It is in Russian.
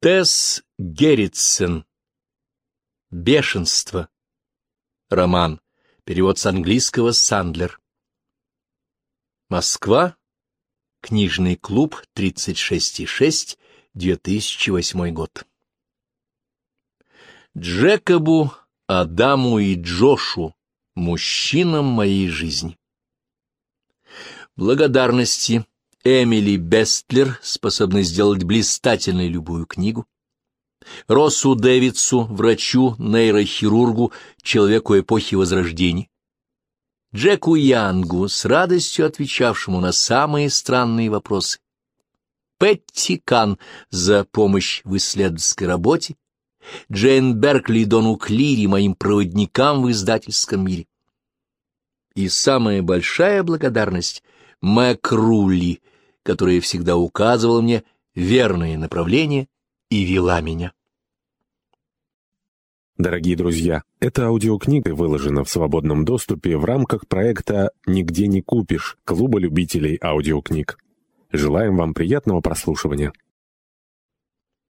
Тесс Герритсен. Бешенство. Роман. Перевод с английского Сандлер. Москва. Книжный клуб 36,6, 2008 год. Джекобу, Адаму и Джошу, мужчинам моей жизни. Благодарности Эмили Бестлер, способной сделать блистательной любую книгу. Россу Дэвидсу, врачу, нейрохирургу, человеку эпохи Возрождения. Джеку Янгу, с радостью отвечавшему на самые странные вопросы. Петти Кан за помощь в исследовательской работе. Джейн Беркли и Дону Клири, моим проводникам в издательском мире. И самая большая благодарность Мэг которая всегда указывала мне верное направление и вела меня. Дорогие друзья, эта аудиокнига выложена в свободном доступе в рамках проекта «Нигде не купишь» Клуба любителей аудиокниг. Желаем вам приятного прослушивания.